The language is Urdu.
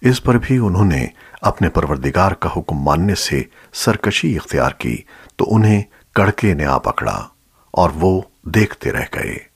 اس پر بھی انہوں نے اپنے پروردگار کا حکم ماننے سے سرکشی اختیار کی تو انہیں کڑکے نے آ پکڑا اور وہ دیکھتے رہ گئے۔